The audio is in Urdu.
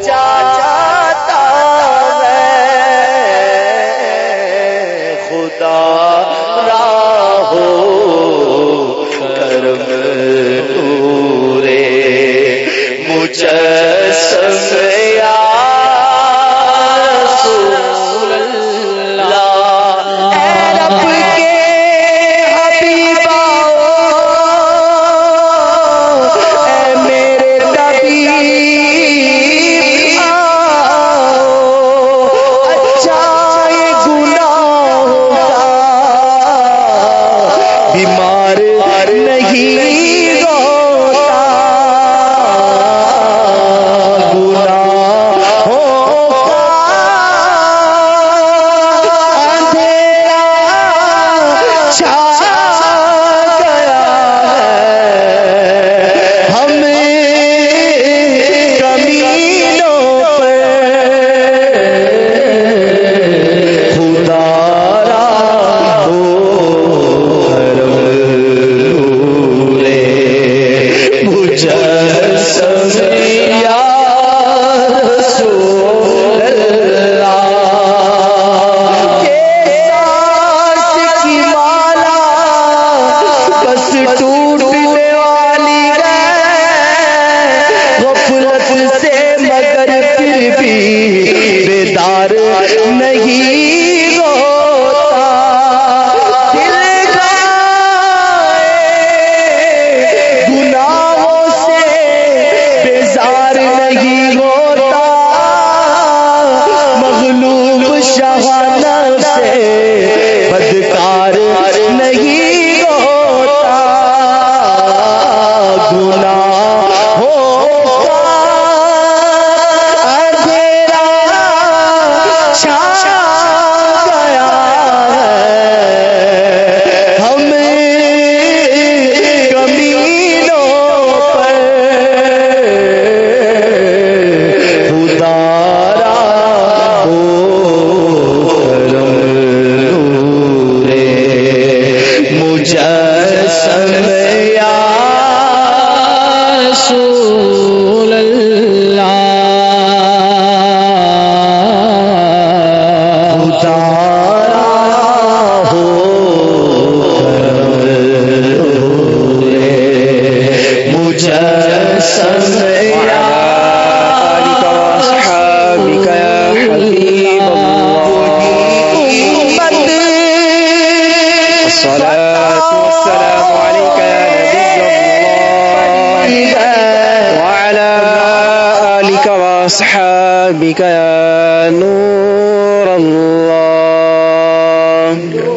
چار نہیں۔ یار نہیں روتا دل گناہوں سے بیزار نہیں ہوتا۔ مغلوب شہانہ سے بدکار نہیں ہوتا۔ گناہ بك يا نور الله.